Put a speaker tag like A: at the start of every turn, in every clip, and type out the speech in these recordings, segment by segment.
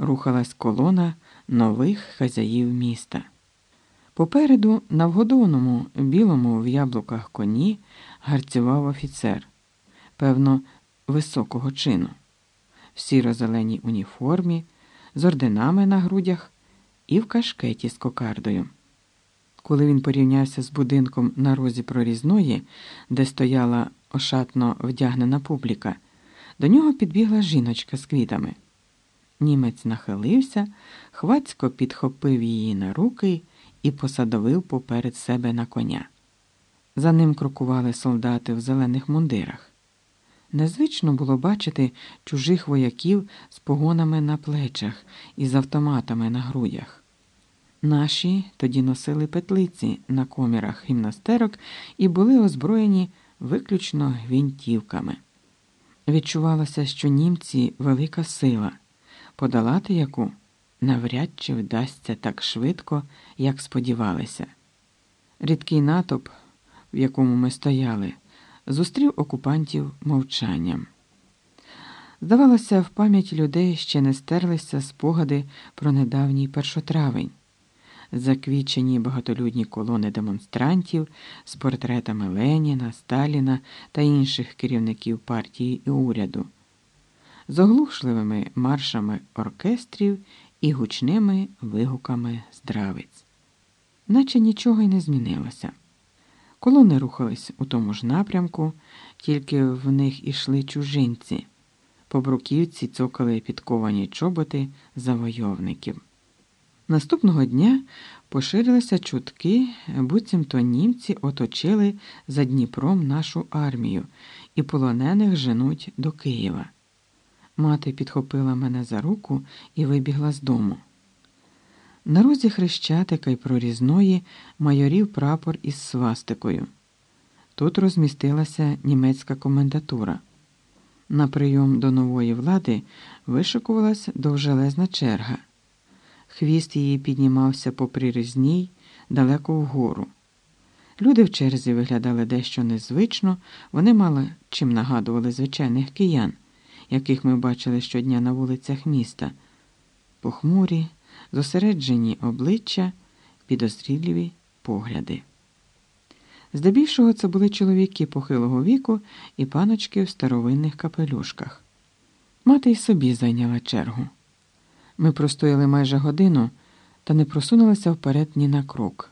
A: рухалась колона нових хазяїв міста. Попереду, на вгодованому білому в яблуках коні, гарцював офіцер, певно, високого чину, в сіро-зеленій уніформі, з орденами на грудях і в кашкеті з кокардою. Коли він порівнявся з будинком на розі прорізної, де стояла ошатно вдягнена публіка, до нього підбігла жіночка з квітами. Німець нахилився, хвацько підхопив її на руки і посадовив поперед себе на коня. За ним крокували солдати в зелених мундирах. Незвично було бачити чужих вояків з погонами на плечах і з автоматами на грудях. Наші тоді носили петлиці на комірах гімнастерок і були озброєні виключно гвинтівками. Відчувалося, що німці велика сила, подолати яку навряд чи вдасться так швидко, як сподівалися. Рідкий натовп, в якому ми стояли, зустрів окупантів мовчанням. Здавалося, в пам'ять людей ще не стерлися спогади про недавній першотравень, заквічені багатолюдні колони демонстрантів з портретами Леніна, Сталіна та інших керівників партії і уряду, з оглушливими маршами оркестрів і гучними вигуками здравиць. Наче нічого й не змінилося. Колони рухались у тому ж напрямку, тільки в них ішли чужинці. По бруківці цокали підковані чоботи завойовників. Наступного дня поширилися чутки, буцімто німці оточили за Дніпром нашу армію і полонених женуть до Києва. Мати підхопила мене за руку і вибігла з дому. На розі хрещатика й прорізної майорів прапор із свастикою. Тут розмістилася німецька комендатура. На прийом до нової влади вишикувалась довжелезна черга. Хвіст її піднімався по прирізній далеко вгору. Люди в черзі виглядали дещо незвично, вони мало чим нагадували звичайних киян, яких ми бачили щодня на вулицях міста, похмурі, зосереджені обличчя, підозріливі погляди. Здебільшого це були чоловіки похилого віку і паночки в старовинних капелюшках. Мати й собі зайняла чергу. Ми простояли майже годину та не просунулися вперед ні на крок.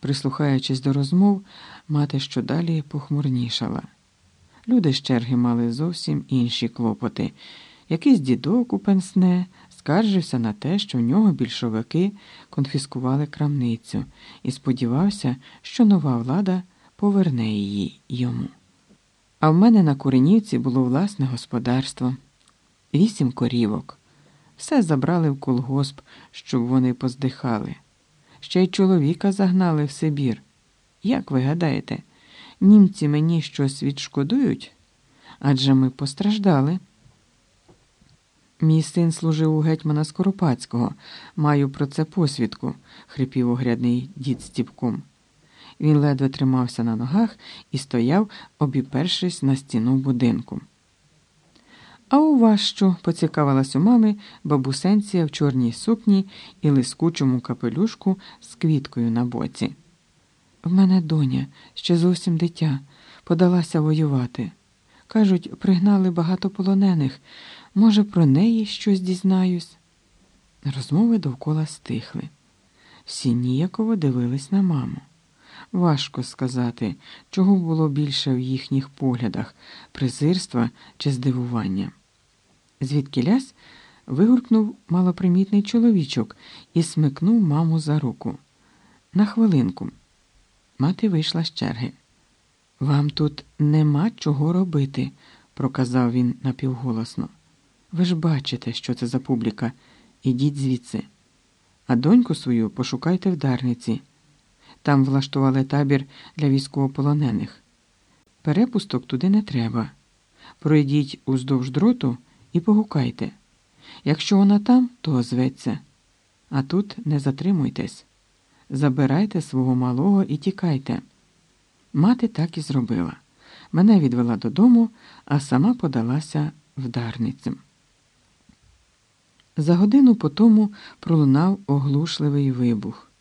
A: Прислухаючись до розмов, мати щодалі похмурнішала. Люди з черги мали зовсім інші клопоти. Якийсь дідок у пенсне скаржився на те, що в нього більшовики конфіскували крамницю, і сподівався, що нова влада поверне її йому. А в мене на Куренівці було власне господарство, вісім корівок. Все забрали в колгосп, щоб вони поздихали. Ще й чоловіка загнали в Сибір. Як ви гадаєте, німці мені щось відшкодують? Адже ми постраждали. Мій син служив у гетьмана Скоропадського, маю про це посвідку, хрипів огрядний дід стіпком. Він ледве тримався на ногах і стояв, обіпершись на стіну будинку. А у вас що? поцікавилась у мами бабусенція в чорній сукні і лискучому капелюшку з квіткою на боці. В мене доня, ще зовсім дитя, подалася воювати. Кажуть, пригнали багато полонених. Може, про неї щось дізнаюсь. Розмови довкола стихли. Всі ніяково дивились на маму. Важко сказати, чого було більше в їхніх поглядах презирства чи здивування. Звідки лясь вигуркнув малопримітний чоловічок і смикнув маму за руку. На хвилинку. Мати вийшла з черги. Вам тут нема чого робити, проказав він напівголосно. Ви ж бачите, що це за публіка. Ідіть звідси. А доньку свою пошукайте в Дарниці. Там влаштували табір для військовополонених. Перепусток туди не треба. Пройдіть уздовж дроту і погукайте. Якщо вона там, то озветься. А тут не затримуйтесь. Забирайте свого малого і тікайте. Мати так і зробила. Мене відвела додому, а сама подалася вдарницем. За годину потому пролунав оглушливий вибух.